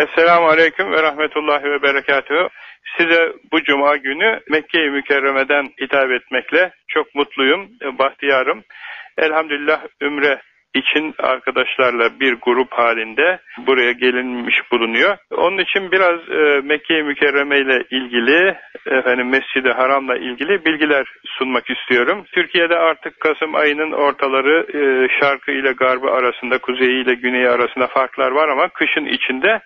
Esselamu Aleyküm ve Rahmetullahi ve Berekatuhu. Size bu cuma günü Mekke-i Mükerreme'den hitap etmekle çok mutluyum, bahtiyarım. Elhamdülillah Ümre için arkadaşlarla bir grup halinde buraya gelinmiş bulunuyor. Onun için biraz e, Mekke-i Mükerreme ile ilgili, efendim Mescid-i Haram'la ilgili bilgiler sunmak istiyorum. Türkiye'de artık Kasım ayının ortaları e, şarkı ile garbı arasında, kuzeyi ile güneyi arasında farklar var ama kışın içinde.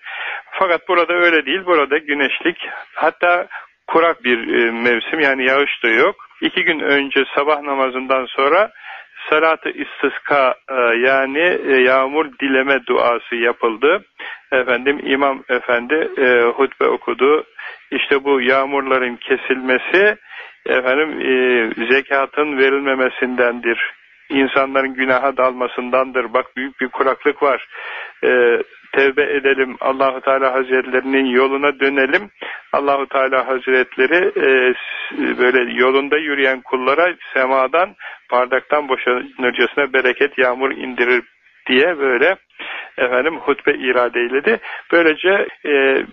Fakat burada öyle değil. Burada güneşlik, hatta kurak bir e, mevsim yani yağış da yok. İki gün önce sabah namazından sonra salat-ı istiska e, yani e, yağmur dileme duası yapıldı. Efendim İmam Efendi e, hutbe okudu. İşte bu yağmurların kesilmesi efendim e, zekatın verilmemesindendir. İnsanların günaha dalmasındandır. Bak büyük bir kuraklık var. E, tevbe edelim. Allahu Teala Hazretlerinin yoluna dönelim. Allahu Teala Hazretleri e, böyle yolunda yürüyen kullara semadan bardaktan boşanırcasına bereket yağmur indirir diye böyle efendim hutbe irade eyledi. Böylece e,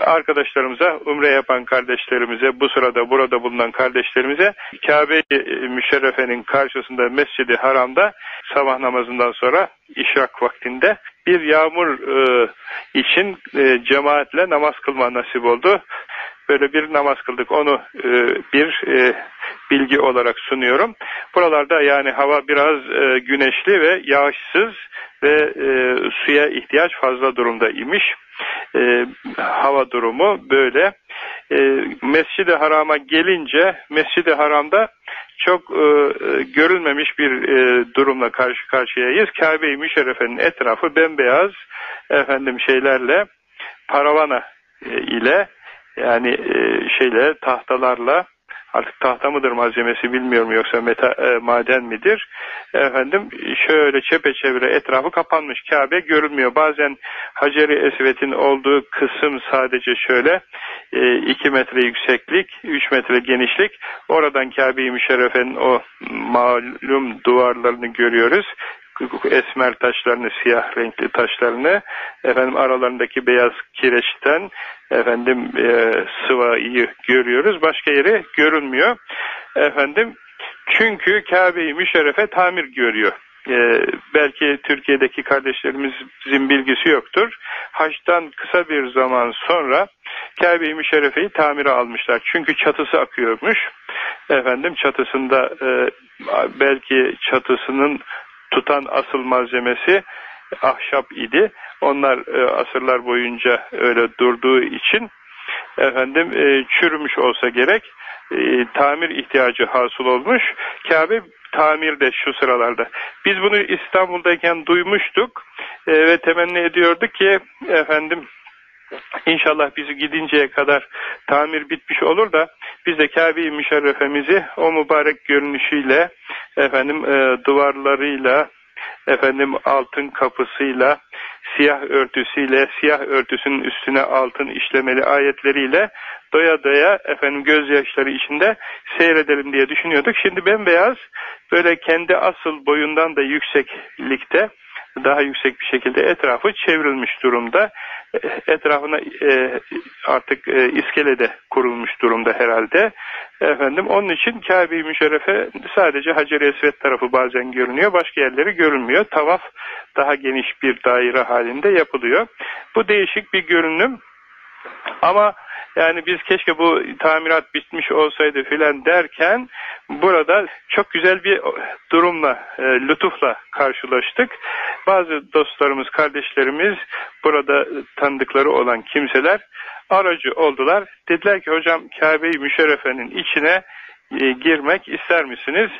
arkadaşlarımıza, umre yapan kardeşlerimize, bu sırada burada bulunan kardeşlerimize Kabe-i Müşerrefe'nin karşısında Mescid-i Haram'da sabah namazından sonra işrak vaktinde bir yağmur e, için e, cemaatle namaz kılma nasip oldu. Böyle bir namaz kıldık. Onu e, bir e, bilgi olarak sunuyorum. Buralarda yani hava biraz e, güneşli ve yağışsız ve e, suya ihtiyaç fazla durumda imiş. E, hava durumu böyle. E, Mescid-i Haram'a gelince Mescid-i Haram'da çok e, görülmemiş bir e, durumla karşı karşıyayız. Kabe-i Müşerrefe'nin etrafı bembeyaz efendim şeylerle paravana e, ile yani e, şeyle tahtalarla artık tahta mıdır malzemesi bilmiyorum yoksa meta, e, maden midir? Efendim şöyle çepeçevre etrafı kapanmış Kabe görünmüyor. Bazen Hacer-i Esvet'in olduğu kısım sadece şöyle 2 e, metre yükseklik 3 metre genişlik. Oradan Kabe-i Müşerrefe'nin o malum duvarlarını görüyoruz esmer taşlarını, siyah renkli taşlarını, efendim aralarındaki beyaz kireçten efendim e, sıvayı görüyoruz. Başka yeri görünmüyor. Efendim çünkü Kabe-i Müşerrefe tamir görüyor. Ee, belki Türkiye'deki kardeşlerimizin bilgisi yoktur. Haçtan kısa bir zaman sonra Kabe-i Müşerrefe'yi tamire almışlar. Çünkü çatısı akıyormuş. Efendim çatısında e, belki çatısının tutan asıl malzemesi ahşap idi. Onlar e, asırlar boyunca öyle durduğu için efendim e, çürümüş olsa gerek e, tamir ihtiyacı hasıl olmuş. Kabe tamirde şu sıralarda. Biz bunu İstanbul'dayken duymuştuk e, ve temenni ediyorduk ki efendim İnşallah bizi gidinceye kadar tamir bitmiş olur da biz de Kabe-i Müşerrefemizi o mübarek görünüşüyle efendim e, duvarlarıyla efendim altın kapısıyla siyah örtüsüyle siyah örtüsünün üstüne altın işlemeli ayetleriyle doya doya efendim gözyaşları içinde seyredelim diye düşünüyorduk. Şimdi bembeyaz böyle kendi asıl boyundan da yükseklikte daha yüksek bir şekilde etrafı çevrilmiş durumda. Etrafına e, artık e, iskelede kurulmuş durumda herhalde. Efendim onun için Kabe-i Müşerrefe sadece Hacer-i Esved tarafı bazen görünüyor. Başka yerleri görünmüyor. Tavaf daha geniş bir daire halinde yapılıyor. Bu değişik bir görünüm. Ama yani biz keşke bu tamirat bitmiş olsaydı filan derken burada çok güzel bir durumla, e, lütufla karşılaştık. Bazı dostlarımız, kardeşlerimiz, burada tanıdıkları olan kimseler aracı oldular. Dediler ki hocam Kabe-i Müşerrefe'nin içine e, girmek ister misiniz?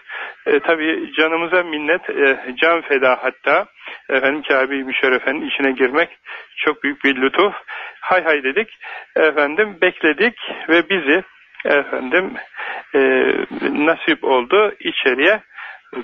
E, Tabi canımıza minnet, e, can feda hatta efendim Kabe-i Müşerrefe'nin içine girmek çok büyük bir lütuf. Hay hay dedik. Efendim bekledik ve bizi efendim e, nasip oldu içeriye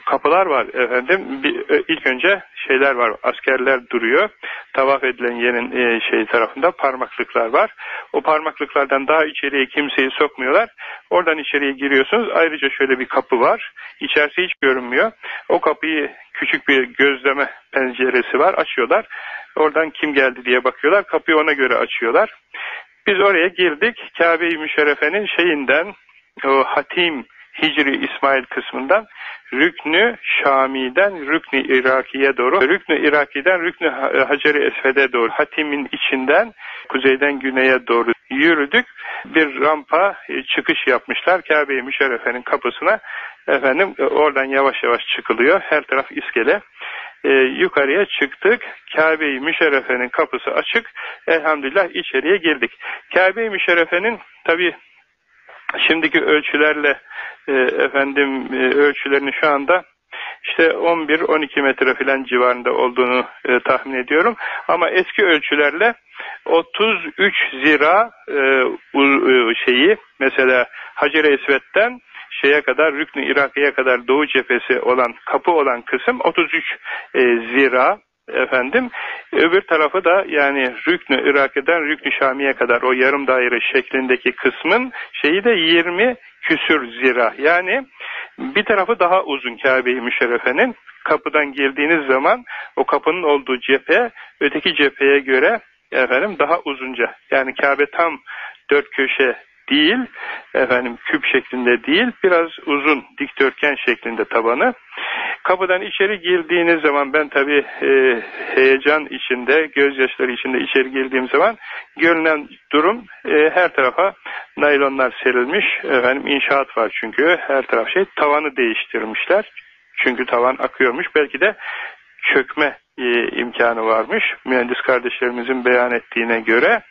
kapılar var efendim. Bir, e, ilk önce şeyler var. Askerler duruyor. Tavaf edilen yerin e, şey tarafında parmaklıklar var. O parmaklıklardan daha içeriye kimseyi sokmuyorlar. Oradan içeriye giriyorsunuz. Ayrıca şöyle bir kapı var. İçerisi hiç görünmüyor. O kapıyı küçük bir gözleme penceresi var. Açıyorlar Oradan kim geldi diye bakıyorlar. Kapıyı ona göre açıyorlar. Biz oraya girdik. Kabe-i Müşerrefe'nin şeyinden o Hatim Hicri İsmail kısmından Rüknü Şami'den Rüknü Iraki'ye doğru, Rüknü Iraki'den Rüknü Hacer-i Esved'e doğru, Hatim'in içinden kuzeyden güneye doğru yürüdük. Bir rampa e, çıkış yapmışlar Kabe-i Müşerrefe'nin kapısına. Efendim e, oradan yavaş yavaş çıkılıyor. Her taraf iskele. Ee, yukarıya çıktık. Kabe-i Müşerrefe'nin kapısı açık. Elhamdülillah içeriye girdik. Kabe-i Müşerrefe'nin tabi şimdiki ölçülerle e, efendim e, ölçülerini şu anda işte 11-12 metre filan civarında olduğunu e, tahmin ediyorum. Ama eski ölçülerle 33 zira e, e, şeyi mesela Hacer-i Esved'den şeye kadar Rüknü Iraki'ye kadar Doğu cephesi olan kapı olan kısım 33 e, zira efendim öbür tarafı da yani Rüknü Iraki'den Rüknü Şami'ye kadar o yarım daire şeklindeki kısmın şeyi de 20 küsür zira. Yani bir tarafı daha uzun Kabe-i Müşerrefe'nin. Kapıdan girdiğiniz zaman o kapının olduğu cephe öteki cepheye göre efendim daha uzunca. Yani Kabe tam dört köşe değil, efendim küp şeklinde değil, biraz uzun dikdörtgen şeklinde tabanı. Kapıdan içeri girdiğiniz zaman ben tabi e, heyecan içinde, gözyaşları içinde içeri girdiğim zaman görünen durum e, her tarafa naylonlar serilmiş. Efendim inşaat var çünkü her taraf şey tavanı değiştirmişler. Çünkü tavan akıyormuş. Belki de çökme e, imkanı varmış. Mühendis kardeşlerimizin beyan ettiğine göre.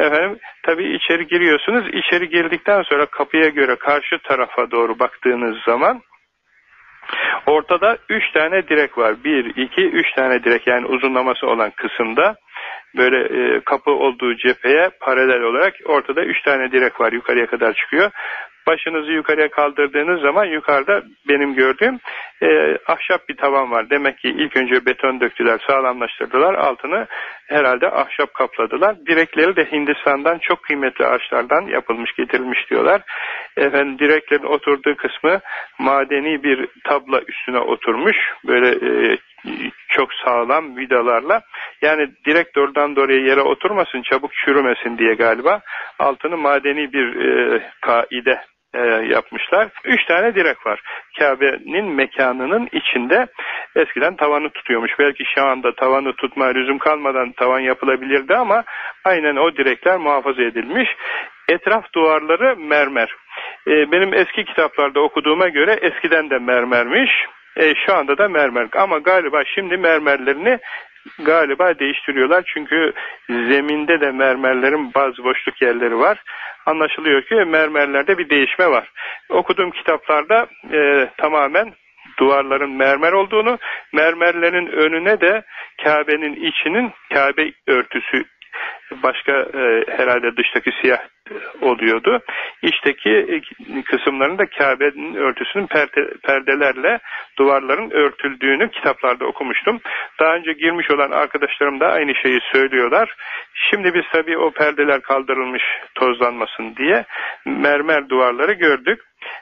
Efendim tabii içeri giriyorsunuz. İçeri girdikten sonra kapıya göre karşı tarafa doğru baktığınız zaman ortada üç tane direk var. Bir, iki, üç tane direk yani uzunlaması olan kısımda böyle e, kapı olduğu cepheye paralel olarak ortada üç tane direk var yukarıya kadar çıkıyor. Başınızı yukarıya kaldırdığınız zaman yukarıda benim gördüğüm e, ahşap bir tavan var. Demek ki ilk önce beton döktüler, sağlamlaştırdılar. Altını herhalde ahşap kapladılar. Direkleri de Hindistan'dan çok kıymetli ağaçlardan yapılmış, getirilmiş diyorlar. Efendim direklerin oturduğu kısmı madeni bir tabla üstüne oturmuş. Böyle e, çok sağlam vidalarla. Yani direkt doğrudan doğruya yere oturmasın, çabuk çürümesin diye galiba. Altını madeni bir e, kaide e, yapmışlar. Üç tane direk var. Kabe'nin mekanının içinde eskiden tavanı tutuyormuş. Belki şu anda tavanı tutma lüzum kalmadan tavan yapılabilirdi ama aynen o direkler muhafaza edilmiş. Etraf duvarları mermer. E, benim eski kitaplarda okuduğuma göre eskiden de mermermiş. E, şu anda da mermer. Ama galiba şimdi mermerlerini galiba değiştiriyorlar. Çünkü zeminde de mermerlerin bazı boşluk yerleri var. Anlaşılıyor ki mermerlerde bir değişme var. Okuduğum kitaplarda e, tamamen duvarların mermer olduğunu, mermerlerin önüne de Kabe'nin içinin Kabe örtüsü başka e, herhalde dıştaki siyah oluyordu. İçteki e, kısımlarında Kabe'nin örtüsünün perde, perdelerle duvarların örtüldüğünü kitaplarda okumuştum. Daha önce girmiş olan arkadaşlarım da aynı şeyi söylüyorlar. Şimdi biz tabii o perdeler kaldırılmış tozlanmasın diye mermer duvarları gördük.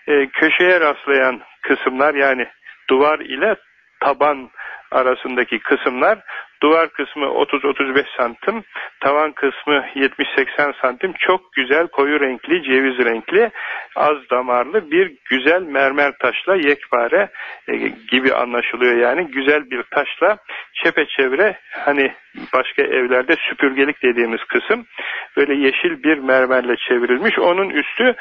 E, köşeye rastlayan kısımlar yani duvar ile taban arasındaki kısımlar. Duvar kısmı 30-35 santim, tavan kısmı 70-80 santim. Çok güzel koyu renkli, ceviz renkli, az damarlı bir güzel mermer taşla yekpare e, gibi anlaşılıyor. Yani güzel bir taşla çepeçevre hani başka evlerde süpürgelik dediğimiz kısım böyle yeşil bir mermerle çevrilmiş. Onun üstü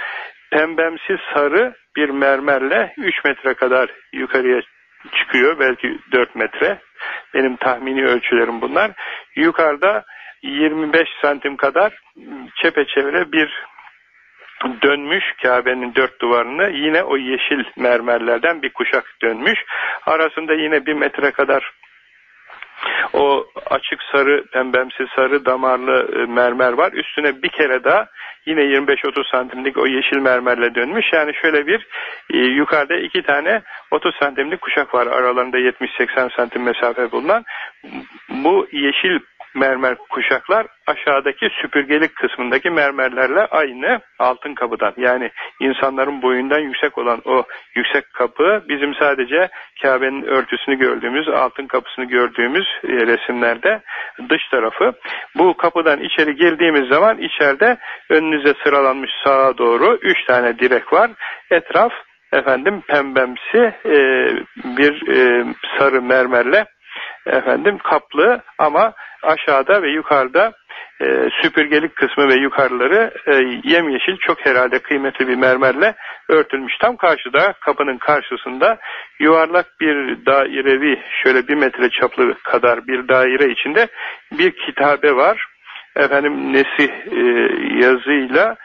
pembemsi sarı bir mermerle 3 metre kadar yukarıya çıkıyor. Belki 4 metre. Benim tahmini ölçülerim bunlar. Yukarıda 25 santim kadar çepeçevre bir dönmüş Kabe'nin dört duvarını yine o yeşil mermerlerden bir kuşak dönmüş. Arasında yine bir metre kadar o açık sarı, pembemsi sarı damarlı e, mermer var. Üstüne bir kere daha yine 25-30 santimlik o yeşil mermerle dönmüş. Yani şöyle bir e, yukarıda iki tane 30 santimlik kuşak var. Aralarında 70-80 santim mesafe bulunan. Bu yeşil mermer kuşaklar aşağıdaki süpürgelik kısmındaki mermerlerle aynı altın kapıdan. Yani insanların boyundan yüksek olan o yüksek kapı bizim sadece Kabe'nin örtüsünü gördüğümüz, altın kapısını gördüğümüz e, resimlerde dış tarafı. Bu kapıdan içeri girdiğimiz zaman içeride önünüze sıralanmış sağa doğru üç tane direk var. Etraf efendim pembemsi e, bir e, sarı mermerle efendim kaplı ama aşağıda ve yukarıda e, süpürgelik kısmı ve yukarıları e, yemyeşil çok herhalde kıymetli bir mermerle örtülmüş. Tam karşıda kapının karşısında yuvarlak bir dairevi şöyle bir metre çaplı kadar bir daire içinde bir kitabe var. Efendim nesi e, yazıyla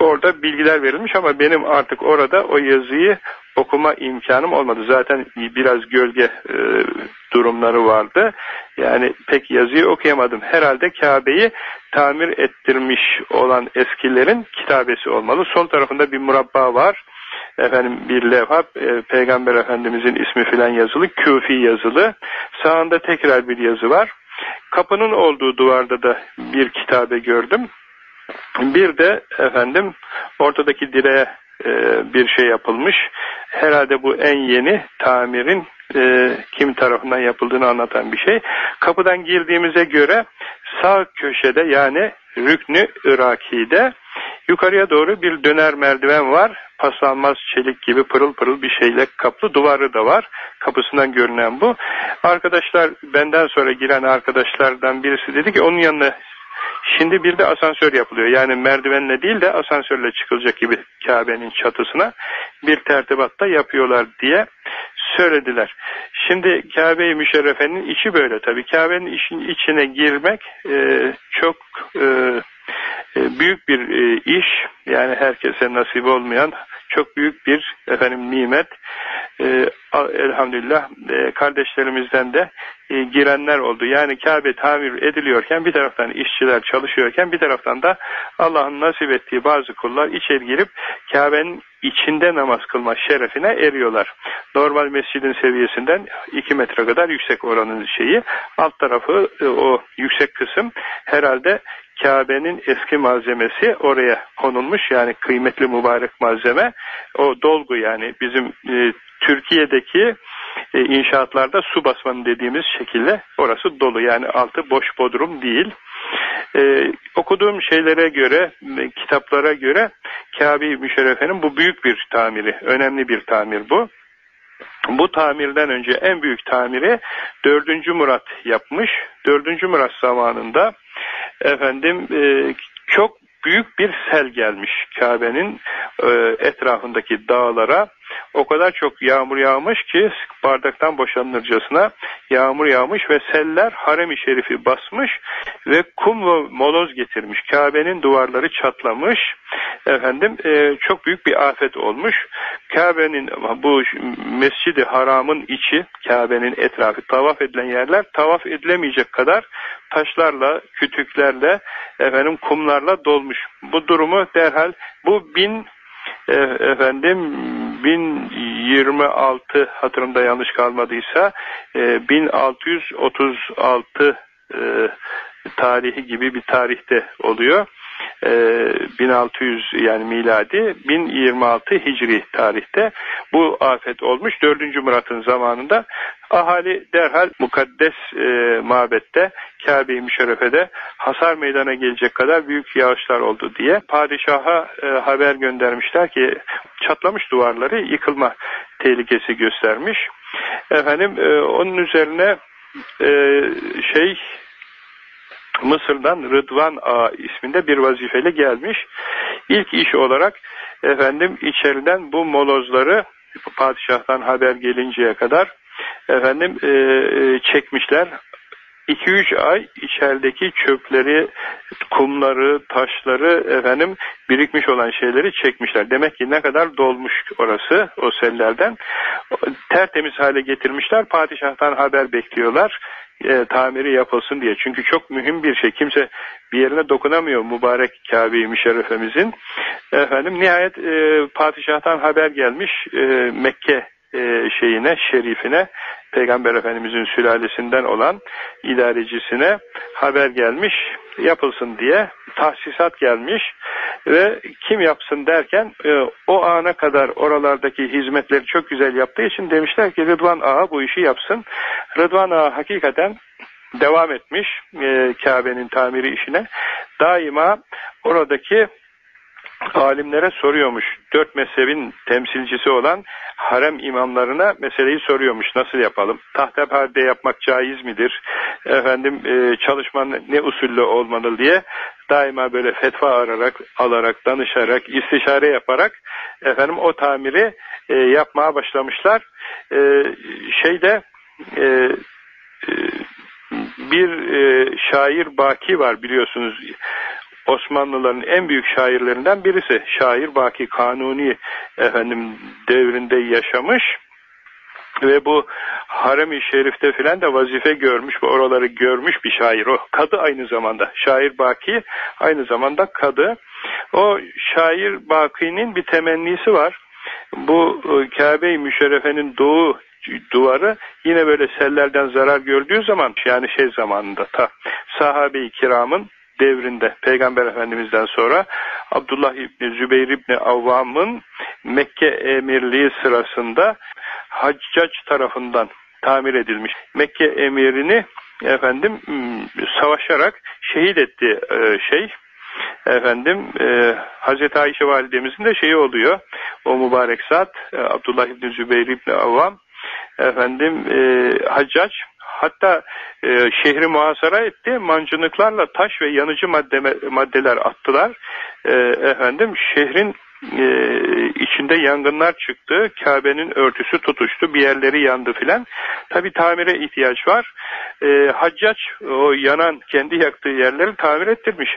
orada bilgiler verilmiş ama benim artık orada o yazıyı okuma imkanım olmadı. Zaten biraz gölge e, durumları vardı. Yani pek yazıyı okuyamadım. Herhalde Kabe'yi tamir ettirmiş olan eskilerin kitabesi olmalı. Sol tarafında bir murabba var. Efendim bir levha e, Peygamber Efendimizin ismi filan yazılı, Küfi yazılı. Sağında tekrar bir yazı var. Kapının olduğu duvarda da bir kitabe gördüm. Bir de efendim ortadaki direğe e, bir şey yapılmış. Herhalde bu en yeni tamirin e, kim tarafından yapıldığını anlatan bir şey. Kapıdan girdiğimize göre sağ köşede yani Rüknü Iraki'de yukarıya doğru bir döner merdiven var. Paslanmaz çelik gibi pırıl pırıl bir şeyle kaplı duvarı da var. Kapısından görünen bu. Arkadaşlar benden sonra giren arkadaşlardan birisi dedi ki onun yanına Şimdi bir de asansör yapılıyor. Yani merdivenle değil de asansörle çıkılacak gibi Kabe'nin çatısına bir tertibatta yapıyorlar diye söylediler. Şimdi Kabe-i Müşerrefe'nin içi böyle tabii. Kabe'nin içine girmek e, çok e, büyük bir e, iş. Yani herkese nasip olmayan çok büyük bir efendim nimet. E, elhamdülillah e, kardeşlerimizden de e, girenler oldu. Yani Kabe tamir ediliyorken bir taraftan işçiler çalışıyorken bir taraftan da Allah'ın nasip ettiği bazı kullar içeri girip Kabe'nin içinde namaz kılma şerefine eriyorlar. Normal mescidin seviyesinden 2 metre kadar yüksek oranın şeyi. Alt tarafı e, o yüksek kısım herhalde Kabe'nin eski malzemesi oraya konulmuş yani kıymetli mübarek malzeme o dolgu yani bizim e, Türkiye'deki e, inşaatlarda su basmanı dediğimiz şekilde orası dolu yani altı boş bodrum değil. E, okuduğum şeylere göre, e, kitaplara göre Kabe-i Müşerrefe'nin bu büyük bir tamiri, önemli bir tamir bu. Bu tamirden önce en büyük tamiri 4. Murat yapmış. 4. Murat zamanında efendim e, çok büyük bir sel gelmiş Kabe'nin e, etrafındaki dağlara. O kadar çok yağmur yağmış ki bardaktan boşanırcasına yağmur yağmış ve seller harem-i şerifi basmış ve kum ve moloz getirmiş. Kabe'nin duvarları çatlamış. Efendim e, çok büyük bir afet olmuş. Kabe'nin bu mescidi haramın içi, Kabe'nin etrafı tavaf edilen yerler tavaf edilemeyecek kadar taşlarla, kütüklerle, efendim kumlarla dolmuş. Bu durumu derhal bu bin e, efendim 1026 hatırımda yanlış kalmadıysa e, 1636 e, tarihi gibi bir tarihte oluyor. 1600 ee, yani miladi 1026 hicri tarihte bu afet olmuş. 4. Murat'ın zamanında ahali derhal mukaddes e, mabette Kabe-i Müşerrefe'de hasar meydana gelecek kadar büyük yağışlar oldu diye padişaha e, haber göndermişler ki çatlamış duvarları yıkılma tehlikesi göstermiş. Efendim e, onun üzerine e, şey Mısır'dan Rıdvan Ağa isminde bir vazifeli gelmiş. İlk iş olarak efendim içeriden bu molozları padişahtan haber gelinceye kadar efendim e, e çekmişler. 2-3 ay içerideki çöpleri, kumları, taşları efendim birikmiş olan şeyleri çekmişler. Demek ki ne kadar dolmuş orası o sellerden. Tertemiz hale getirmişler. Padişahtan haber bekliyorlar e, tamiri yapılsın diye. Çünkü çok mühim bir şey. Kimse bir yerine dokunamıyor mübarek Kabe-i Müşerrefemizin. Efendim nihayet e, padişahtan haber gelmiş. E, Mekke e, şeyine, şerifine, Peygamber Efendimizin sülalesinden olan idarecisine haber gelmiş, yapılsın diye tahsisat gelmiş ve kim yapsın derken e, o ana kadar oralardaki hizmetleri çok güzel yaptığı için demişler ki Rıdvan Ağa bu işi yapsın. Rıdvan Ağa hakikaten devam etmiş e, Kabe'nin tamiri işine. Daima oradaki alimlere soruyormuş. Dört mezhebin temsilcisi olan harem imamlarına meseleyi soruyormuş. Nasıl yapalım? Tahta perde yapmak caiz midir? Efendim e, çalışman ne usulle olmalı diye daima böyle fetva ararak, alarak, danışarak, istişare yaparak efendim o tamiri e, yapmaya başlamışlar. E, şeyde e, bir şair Baki var biliyorsunuz Osmanlıların en büyük şairlerinden birisi. Şair Baki Kanuni efendim devrinde yaşamış ve bu harem-i şerifte filan da vazife görmüş ve oraları görmüş bir şair. O kadı aynı zamanda. Şair Baki aynı zamanda kadı. O şair Baki'nin bir temennisi var. Bu e, Kabe-i Müşerrefe'nin doğu duvarı yine böyle sellerden zarar gördüğü zaman yani şey zamanında ta sahabe-i kiramın devrinde Peygamber Efendimiz'den sonra Abdullah İbni Zübeyir İbni Avvam'ın Mekke emirliği sırasında Haccac tarafından tamir edilmiş. Mekke emirini efendim savaşarak şehit etti e, şey efendim e, Hazreti Ayşe validemizin de şeyi oluyor o mübarek zat Abdullah İbni Zübeyir İbni Avvam efendim Haccac hatta e, şehri muhasara etti mancınıklarla taş ve yanıcı madde, maddeler attılar. E, efendim şehrin e, içinde yangınlar çıktı. Kabe'nin örtüsü tutuştu. Bir yerleri yandı filan. Tabi tamire ihtiyaç var. E, Haccac o yanan kendi yaktığı yerleri tamir ettirmiş.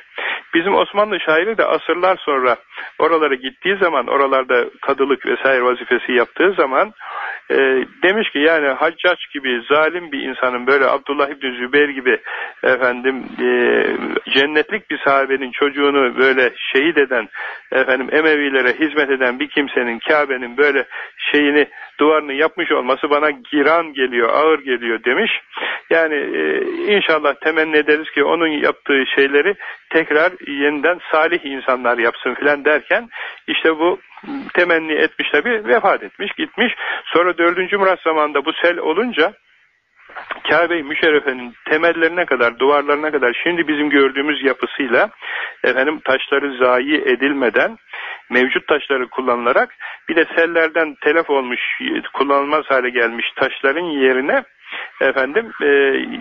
Bizim Osmanlı şairi de asırlar sonra oralara gittiği zaman oralarda kadılık vesaire vazifesi yaptığı zaman e, demiş ki yani Haccac gibi zalim bir insanın böyle Abdullah İbni Zübeyir gibi efendim e, cennetlik bir sahabenin çocuğunu böyle şehit eden efendim Emevilere hizmet eden bir kimsenin Kabe'nin böyle şeyini duvarını yapmış olması bana giran geliyor, ağır geliyor demiş. Yani e, inşallah temenni ederiz ki onun yaptığı şeyleri tekrar yeniden salih insanlar yapsın filan derken işte bu temenni etmiş tabi vefat etmiş gitmiş. Sonra 4. Murat zamanında bu sel olunca Kabe-i Müşerrefe'nin temellerine kadar, duvarlarına kadar şimdi bizim gördüğümüz yapısıyla efendim taşları zayi edilmeden mevcut taşları kullanılarak bir de sellerden telef olmuş, kullanılmaz hale gelmiş taşların yerine efendim e,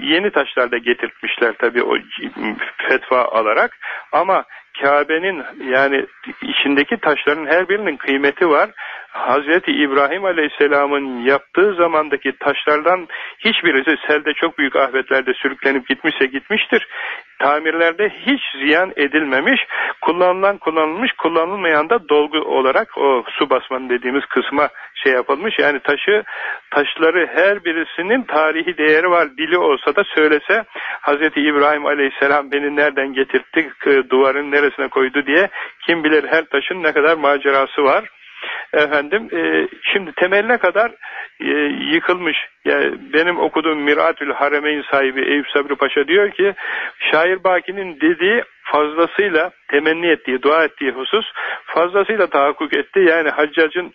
yeni taşlar da getirtmişler tabi o fetva alarak. Ama Kabe'nin yani içindeki taşların her birinin kıymeti var. Hazreti İbrahim Aleyhisselam'ın yaptığı zamandaki taşlardan hiçbirisi selde çok büyük afetlerde sürüklenip gitmişse gitmiştir. Tamirlerde hiç ziyan edilmemiş, kullanılan kullanılmış, kullanılmayan da dolgu olarak o su basmanı dediğimiz kısma şey yapılmış. Yani taşı, taşları her birisinin tarihi değeri var. Dili olsa da söylese Hazreti İbrahim Aleyhisselam beni nereden getirtti, duvarın neresine koydu diye kim bilir her taşın ne kadar macerası var. Efendim e, şimdi temeline kadar e, yıkılmış. Yani benim okuduğum Miratül Haremeyn sahibi Eyüp Sabri Paşa diyor ki şair Baki'nin dediği fazlasıyla temenni ettiği, dua ettiği husus fazlasıyla tahakkuk etti. Yani Haccac'ın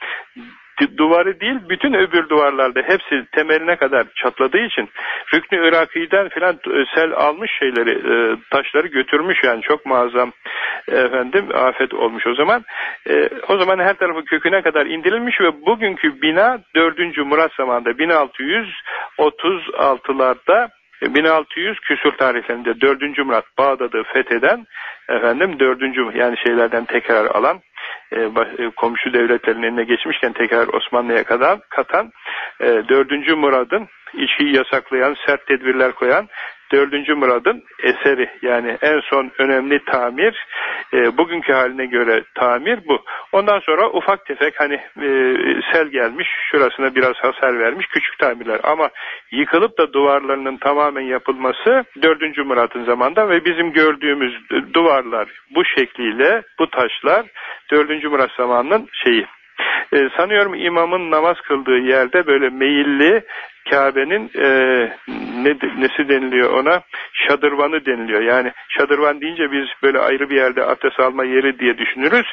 duvarı değil bütün öbür duvarlarda hepsi temeline kadar çatladığı için Rüknü Iraki'den filan e, sel almış şeyleri e, taşları götürmüş yani çok muazzam efendim afet olmuş o zaman. E, o zaman her tarafı köküne kadar indirilmiş ve bugünkü bina 4. Murat zamanında 1636'larda 1600 küsur tarihlerinde 4. Murat Bağdat'ı fetheden efendim 4. yani şeylerden tekrar alan e, e, komşu devletlerin eline geçmişken tekrar Osmanlı'ya kadar katan e, 4. Murad'ın içkiyi yasaklayan, sert tedbirler koyan 4. Murad'ın eseri yani en son önemli tamir e, bugünkü haline göre tamir bu. Ondan sonra ufak tefek hani e, sel gelmiş şurasına biraz hasar vermiş küçük tamirler ama yıkılıp da duvarlarının tamamen yapılması 4. Murad'ın zamanda ve bizim gördüğümüz duvarlar bu şekliyle bu taşlar 4. Murat zamanının şeyi E, sanıyorum imamın namaz kıldığı yerde böyle meyilli Kabe'nin e, ne, nesi deniliyor ona? Şadırvanı deniliyor. Yani şadırvan deyince biz böyle ayrı bir yerde abdest alma yeri diye düşünürüz.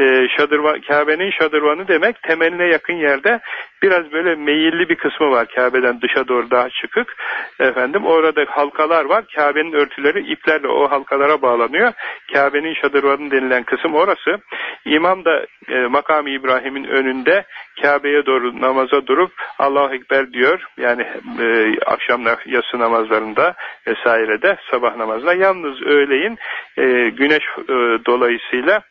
E, şadırvan, Kabe'nin şadırvanı demek temeline yakın yerde biraz böyle meyilli bir kısmı var Kabe'den dışa doğru daha çıkık. Efendim orada halkalar var. Kabe'nin örtüleri iplerle o halkalara bağlanıyor. Kabe'nin şadırvanı denilen kısım orası. İmam da e, makamı İbrahim'in önünde Kabe'ye doğru namaza durup Allahu Ekber diyor. Yani e, akşamlar yatsı namazlarında vesairede sabah namazında yalnız öğleyin e, güneş e, dolayısıyla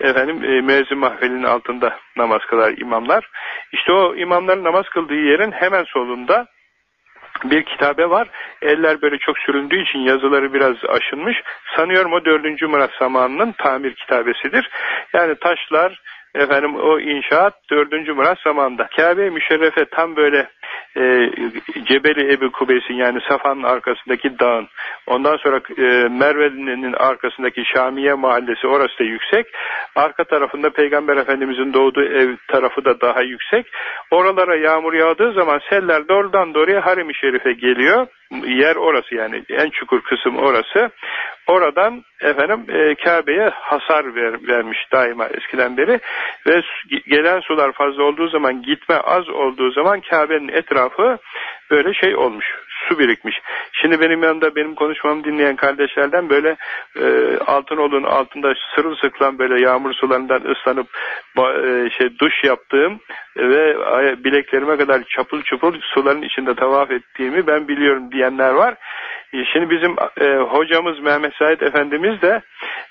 efendim e, müezzin mahvelinin altında namaz kılar imamlar. İşte o imamların namaz kıldığı yerin hemen solunda bir kitabe var. Eller böyle çok süründüğü için yazıları biraz aşınmış. Sanıyorum o 4. Murat zamanının tamir kitabesidir. Yani taşlar, efendim o inşaat 4. Murat zamanında. Kabe-i Müşerrefe tam böyle e, Cebeli Ebu Kubeys'in yani Safa'nın arkasındaki dağın ondan sonra e, Merve'nin arkasındaki Şamiye mahallesi orası da yüksek. Arka tarafında Peygamber Efendimizin doğduğu ev tarafı da daha yüksek. Oralara yağmur yağdığı zaman seller doğrudan doğruya Harim-i Şerif'e geliyor. Yer orası yani en çukur kısım orası. Oradan efendim e, Kabe'ye hasar ver, vermiş daima eskiden beri ve gelen sular fazla olduğu zaman gitme az olduğu zaman Kabe'nin etrafı böyle şey olmuş su birikmiş. Şimdi benim yanında benim konuşmamı dinleyen kardeşlerden böyle e, Altınoluk'un altında sırılsıklam böyle yağmur sularından ıslanıp e, şey duş yaptığım ve bileklerime kadar çapul çupul suların içinde tavaf ettiğimi ben biliyorum diyenler var. E, şimdi bizim e, hocamız Mehmet Said Efendimiz de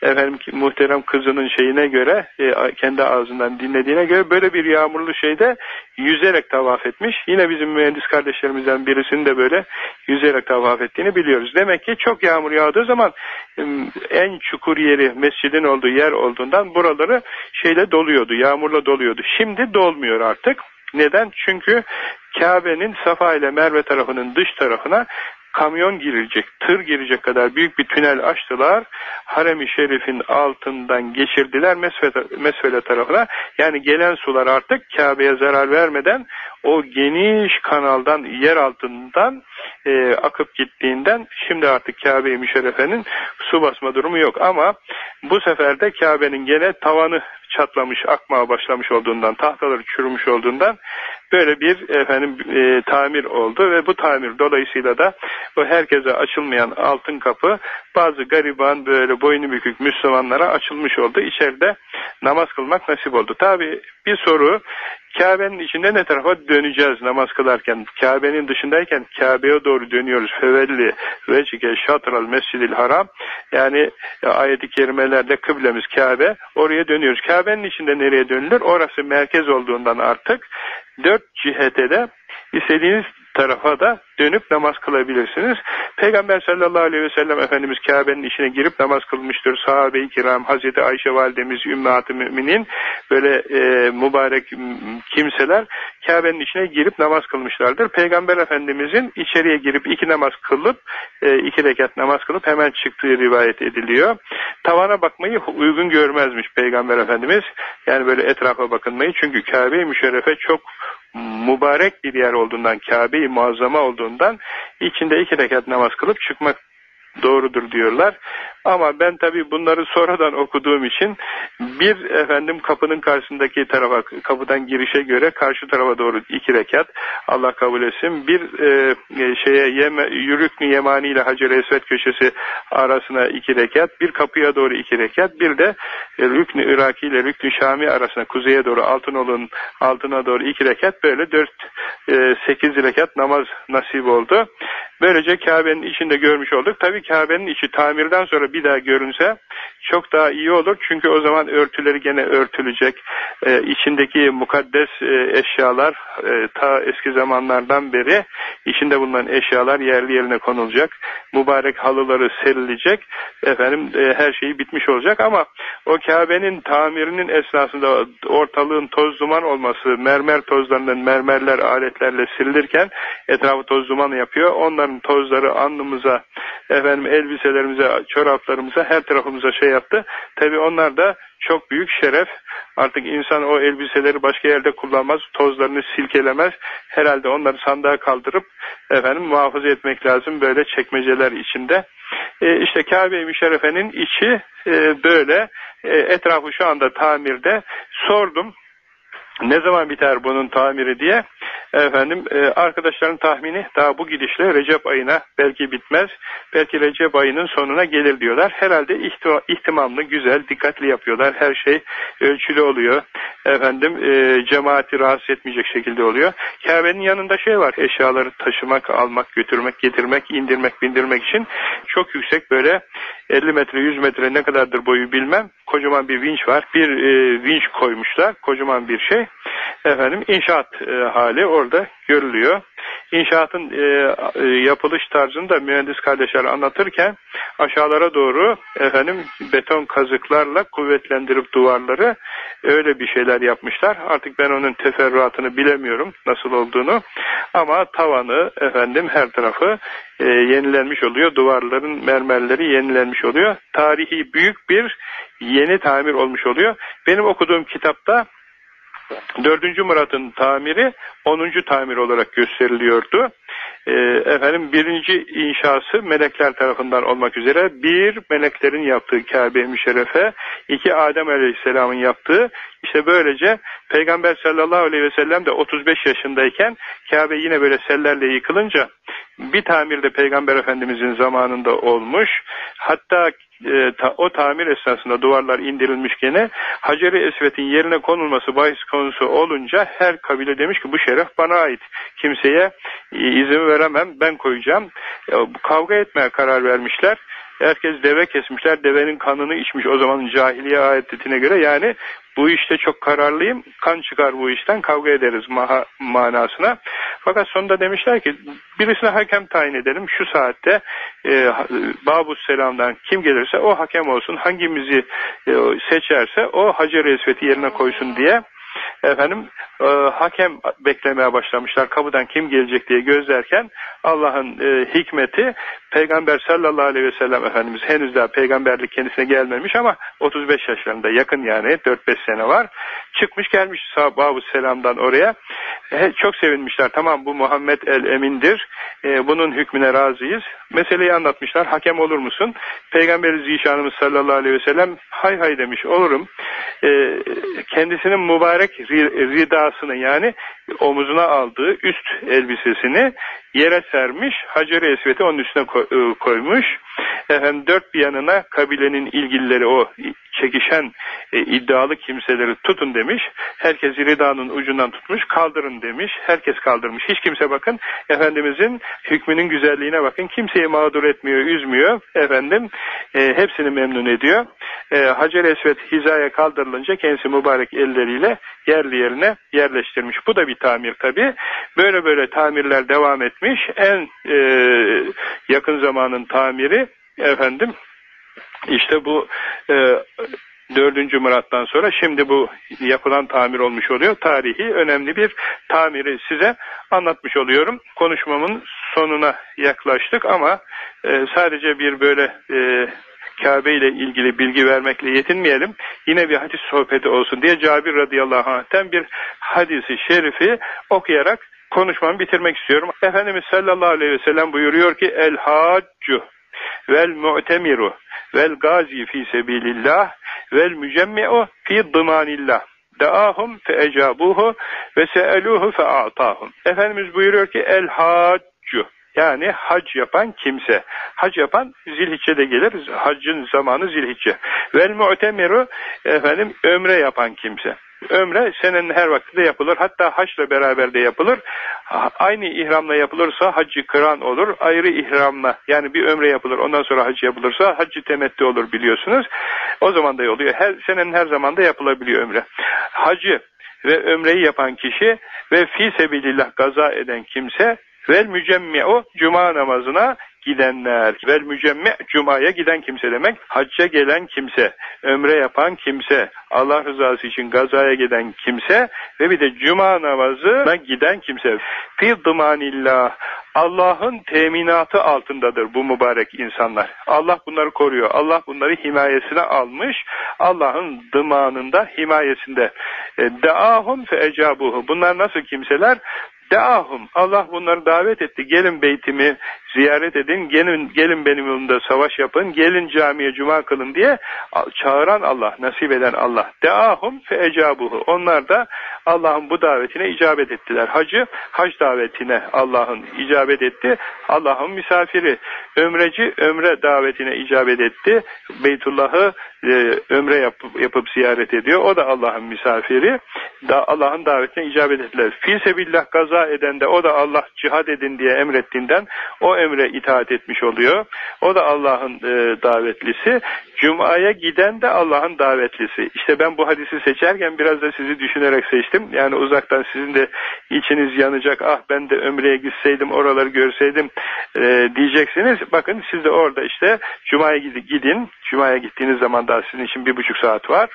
efendim muhterem kızının şeyine göre e, kendi ağzından dinlediğine göre böyle bir yağmurlu şeyde yüzerek tavaf etmiş. Yine bizim mühendis kardeşlerimizden birisinin de böyle yüzerek tavaf ettiğini biliyoruz. Demek ki çok yağmur yağdığı zaman en çukur yeri mescidin olduğu yer olduğundan buraları şeyle doluyordu, yağmurla doluyordu. Şimdi dolmuyor artık. Neden? Çünkü Kabe'nin Safa ile Merve tarafının dış tarafına kamyon girecek, tır girecek kadar büyük bir tünel açtılar. Harem-i Şerif'in altından geçirdiler Mesvele tarafına. Yani gelen sular artık Kabe'ye zarar vermeden o geniş kanaldan, yer altından e, akıp gittiğinden şimdi artık Kabe-i Müşerrefe'nin su basma durumu yok. Ama bu sefer de Kabe'nin gene tavanı çatlamış, akmaya başlamış olduğundan, tahtaları çürümüş olduğundan böyle bir efendim e, tamir oldu ve bu tamir dolayısıyla da o herkese açılmayan altın kapı bazı gariban böyle boynu bükük Müslümanlara açılmış oldu. İçeride namaz kılmak nasip oldu. Tabi bir soru Kabe'nin içinde ne tarafa döneceğiz namaz kılarken? Kabe'nin dışındayken Kabe'ye doğru dönüyoruz. Fevelli vecike şatral mescidil haram. Yani ayet-i kerimelerde kıblemiz Kabe. Oraya dönüyoruz. Kabe'nin içinde nereye dönülür? Orası merkez olduğundan artık dört cihete de istediğiniz tarafa da dönüp namaz kılabilirsiniz. Peygamber sallallahu aleyhi ve sellem Efendimiz Kabe'nin içine girip namaz kılmıştır. Sahabe-i kiram, Hazreti Ayşe validemiz, ümmat müminin böyle e, mübarek kimseler Kabe'nin içine girip namaz kılmışlardır. Peygamber Efendimizin içeriye girip iki namaz kılıp, e, iki rekat namaz kılıp hemen çıktığı rivayet ediliyor. Tavana bakmayı uygun görmezmiş Peygamber Efendimiz. Yani böyle etrafa bakınmayı. Çünkü Kabe-i Müşerrefe çok mübarek bir yer olduğundan, Kabe-i Muazzama olduğundan içinde iki rekat namaz kılıp çıkmak doğrudur diyorlar. Ama ben tabi bunları sonradan okuduğum için bir efendim kapının karşısındaki tarafa kapıdan girişe göre karşı tarafa doğru iki rekat Allah kabul etsin. Bir e, şeye yeme, yürüknü yemani ile Hacer Esvet köşesi arasına iki rekat. Bir kapıya doğru iki rekat. Bir de e, Rüknü Iraki ile Rüknü Şami arasına kuzeye doğru Altınoluk'un altına doğru iki rekat. Böyle dört e, sekiz rekat namaz nasip oldu. Böylece Kabe'nin içinde görmüş olduk. Tabi Kabe'nin içi tamirden sonra bir daha görünse çok daha iyi olur. Çünkü o zaman örtüleri gene örtülecek. Ee, içindeki mukaddes e, eşyalar e, ta eski zamanlardan beri içinde bulunan eşyalar yerli yerine konulacak. Mübarek halıları serilecek. Efendim e, her şeyi bitmiş olacak ama o Kabe'nin tamirinin esnasında ortalığın toz duman olması, mermer tozlarının mermerler aletlerle sirilirken etrafı toz duman yapıyor. Onların tozları alnımıza efendim efendim elbiselerimize, çoraplarımıza, her tarafımıza şey yaptı. Tabi onlar da çok büyük şeref. Artık insan o elbiseleri başka yerde kullanmaz, tozlarını silkelemez. Herhalde onları sandığa kaldırıp efendim muhafaza etmek lazım böyle çekmeceler içinde. E, işte Kabe-i Müşerrefe'nin içi e, böyle. E, etrafı şu anda tamirde. Sordum ne zaman biter bunun tamiri diye. Efendim e, arkadaşların tahmini daha bu gidişle Recep ayına belki bitmez. Belki Recep ayının sonuna gelir diyorlar. Herhalde ihtimamlı, güzel, dikkatli yapıyorlar. Her şey ölçülü oluyor. Efendim e, cemaati rahatsız etmeyecek şekilde oluyor. Kabe'nin yanında şey var. Eşyaları taşımak, almak, götürmek, getirmek, indirmek, bindirmek için çok yüksek böyle 50 metre, 100 metre ne kadardır boyu bilmem. Kocaman bir vinç var. Bir e, vinç koymuşlar. Kocaman bir şey. Efendim inşaat e, hali orada görülüyor. İnşaatın e, e, yapılış tarzını da mühendis kardeşler anlatırken aşağılara doğru efendim beton kazıklarla kuvvetlendirip duvarları öyle bir şeyler yapmışlar. Artık ben onun teferruatını bilemiyorum nasıl olduğunu. Ama tavanı efendim her tarafı e, yenilenmiş oluyor. Duvarların mermerleri yenilenmiş oluyor. Tarihi büyük bir yeni tamir olmuş oluyor. Benim okuduğum kitapta Dördüncü Murat'ın tamiri onuncu tamir olarak gösteriliyordu. Ee, efendim birinci inşası melekler tarafından olmak üzere bir meleklerin yaptığı Kabe-i Müşerrefe, iki Adem Aleyhisselam'ın yaptığı işte böylece Peygamber sallallahu aleyhi ve sellem de 35 yaşındayken Kabe yine böyle sellerle yıkılınca bir tamir de Peygamber Efendimizin zamanında olmuş. Hatta e, ta, o tamir esnasında duvarlar indirilmiş gene Hacer-i Esvet'in yerine konulması bahis konusu olunca her kabile demiş ki bu şeref bana ait. Kimseye e, izin veremem ben koyacağım. E, kavga etmeye karar vermişler. Herkes deve kesmişler, devenin kanını içmiş o zamanın cahiliye ayetine göre. Yani bu işte çok kararlıyım, kan çıkar bu işten, kavga ederiz manasına. Fakat sonunda demişler ki birisine hakem tayin edelim, şu saatte e, Babus Selam'dan kim gelirse o hakem olsun, hangimizi e, seçerse o Hacer-i Esvet'i yerine koysun diye efendim e, hakem beklemeye başlamışlar kapıdan kim gelecek diye gözlerken Allah'ın e, hikmeti Peygamber sallallahu aleyhi ve sellem Efendimiz henüz daha peygamberlik kendisine gelmemiş ama 35 yaşlarında yakın yani 4-5 sene var. Çıkmış gelmiş sahabu selamdan oraya. E, çok sevinmişler. Tamam bu Muhammed el Emin'dir. E, bunun hükmüne razıyız. Meseleyi anlatmışlar. Hakem olur musun? Peygamber Zişanımız sallallahu aleyhi ve sellem hay hay demiş olurum. E, kendisinin mübarek ridasını yani omuzuna aldığı üst elbisesini yere sermiş, Hacer-i Esvet'i onun üstüne e, koymuş. Efendim dört bir yanına kabilenin ilgilileri o çekişen e, iddialı kimseleri tutun demiş. Herkes ridanın ucundan tutmuş, kaldırın demiş. Herkes kaldırmış. Hiç kimse bakın Efendimizin hükmünün güzelliğine bakın. Kimseyi mağdur etmiyor, üzmüyor. Efendim e, hepsini memnun ediyor. E, Hacer Esvet hizaya kaldırılınca kendisi mübarek elleriyle yerli yerine yerleştirmiş. Bu da bir tamir tabi. Böyle böyle tamirler devam etmiş. En e, yakın zamanın tamiri efendim işte bu e, 4. Murat'tan sonra şimdi bu yapılan tamir olmuş oluyor. Tarihi önemli bir tamiri size anlatmış oluyorum. Konuşmamın sonuna yaklaştık ama e, sadece bir böyle e, Kabe ile ilgili bilgi vermekle yetinmeyelim. Yine bir hadis sohbeti olsun diye Cabir radıyallahu anh'ten bir hadisi şerifi okuyarak konuşmamı bitirmek istiyorum. Efendimiz sallallahu aleyhi ve sellem buyuruyor ki El haccu vel mu'temiru vel gazi fi sebilillah vel mücemmi'u fi dımanillah Deahum fe ecabuhu ve seeluhu fe a'tahum. Efendimiz buyuruyor ki el haccu yani hac yapan kimse. Hac yapan zilhicce'de gelir. Haccın zamanı zilhicce. Vel mu'temiru efendim ömre yapan kimse. Ömre senenin her vaktinde yapılır. Hatta haçla beraber de yapılır. Aynı ihramla yapılırsa haccı kıran olur. Ayrı ihramla yani bir ömre yapılır. Ondan sonra hacı yapılırsa haccı temettü olur biliyorsunuz. O zaman da oluyor. Her, senenin her zamanda yapılabiliyor ömre. Hacı ve ömreyi yapan kişi ve fi sebilillah gaza eden kimse vel mücemmi'u cuma namazına gidenler. Vel mücemme cumaya giden kimse demek. Hacca gelen kimse, ömre yapan kimse, Allah rızası için gazaya giden kimse ve bir de cuma namazına giden kimse. Fi dımanillah Allah'ın teminatı altındadır bu mübarek insanlar. Allah bunları koruyor. Allah bunları himayesine almış. Allah'ın dımanında, himayesinde. E, Deahum fe ecabuhu. Bunlar nasıl kimseler? Deahum. Allah bunları davet etti. Gelin beytimi ziyaret edin. Gelin, gelin benim yolumda savaş yapın. Gelin camiye cuma kılın diye çağıran Allah, nasip eden Allah. Deahum fe ecabuhu. Onlar da Allah'ın bu davetine icabet ettiler. Hacı, hac davetine Allah'ın icabet etti. Allah'ın misafiri. Ömreci, ömre davetine icabet etti. Beytullah'ı e, ömre yapıp, yapıp ziyaret ediyor. O da Allah'ın misafiri. Da Allah'ın davetine icabet ettiler. Fi sebillah gaza eden de o da Allah cihad edin diye emrettiğinden o emre itaat etmiş oluyor. O da Allah'ın e, davetlisi. Cuma'ya giden de Allah'ın davetlisi. İşte ben bu hadisi seçerken biraz da sizi düşünerek seçtim. Yani uzaktan sizin de içiniz yanacak. Ah ben de ömreye gitseydim, oraları görseydim e, diyeceksiniz. Bakın siz de orada işte Cuma'ya gidin. Cuma'ya gittiğiniz zaman daha sizin için bir buçuk saat var.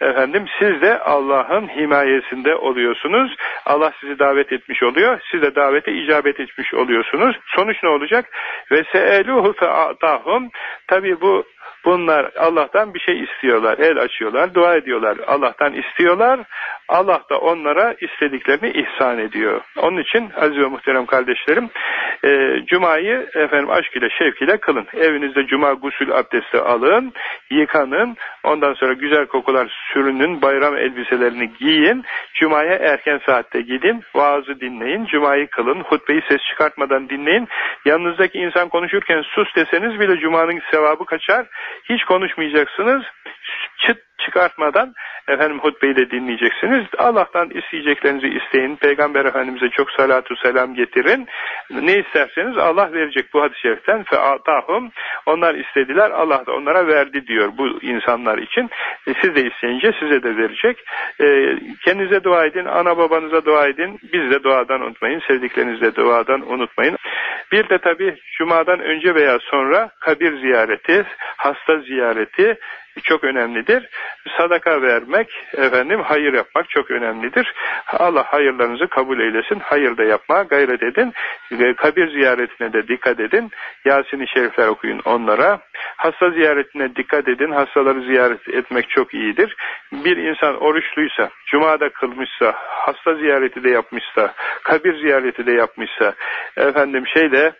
Efendim siz de Allah'ın himayesinde oluyorsunuz. Allah sizi davet etmiş oluyor. Siz de davete icabet etmiş oluyorsunuz. Sonuç ne olacak? Ve se'eluhu fe'atahum. Tabi bu Bunlar Allah'tan bir şey istiyorlar, el açıyorlar, dua ediyorlar. Allah'tan istiyorlar, Allah da onlara istediklerini ihsan ediyor. Onun için aziz ve muhterem kardeşlerim, e, Cuma'yı efendim aşk ile şevk ile kılın. Evinizde Cuma gusül abdesti alın, yıkanın, ondan sonra güzel kokular sürünün, bayram elbiselerini giyin, Cuma'ya erken saatte gidin, vaazı dinleyin, Cuma'yı kılın, hutbeyi ses çıkartmadan dinleyin. Yanınızdaki insan konuşurken sus deseniz bile Cuma'nın sevabı kaçar. Hiç konuşmayacaksınız. Çıt çıkartmadan efendim hutbeyi de dinleyeceksiniz. Allah'tan isteyeceklerinizi isteyin. Peygamber Efendimiz'e çok salatu selam getirin. Ne isterseniz Allah verecek bu hadis-i şeriften. Onlar istediler. Allah da onlara verdi diyor bu insanlar için. E, siz de isteyince size de verecek. E, kendinize dua edin. Ana babanıza dua edin. Biz de duadan unutmayın. Sevdiklerinizle duadan unutmayın. Bir de tabi Cuma'dan önce veya sonra kabir ziyareti, hasta ziyareti, çok önemlidir. Sadaka vermek, efendim hayır yapmak çok önemlidir. Allah hayırlarınızı kabul eylesin. Hayır da yapmaya gayret edin. Kabir ziyaretine de dikkat edin. Yasin-i Şerifler okuyun onlara. Hasta ziyaretine dikkat edin. Hastaları ziyaret etmek çok iyidir. Bir insan oruçluysa, cumada kılmışsa, hasta ziyareti de yapmışsa, kabir ziyareti de yapmışsa, efendim şeyde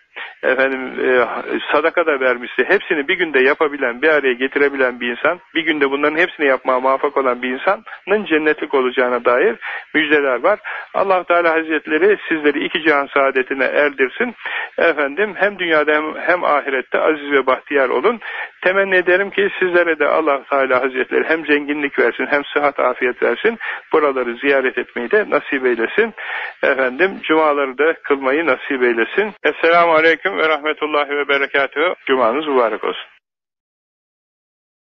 efendim e, sadaka da vermişse hepsini bir günde yapabilen, bir araya getirebilen bir insan, bir günde bunların hepsini yapmaya muvaffak olan bir insanın cennetlik olacağına dair müjdeler var. allah Teala Hazretleri sizleri iki cihan saadetine erdirsin. Efendim hem dünyada hem, hem ahirette aziz ve bahtiyar olun. Temenni ederim ki sizlere de allah Teala Hazretleri hem zenginlik versin hem sıhhat afiyet versin. Buraları ziyaret etmeyi de nasip eylesin. Efendim cumaları da kılmayı nasip eylesin. Esselamu Aleyküm ve Rahmetullahi ve Berekatuhu. Cumanız mübarek olsun.